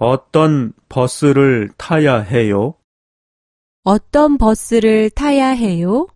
어떤 버스를 타야 해요? 어떤 버스를 타야 해요?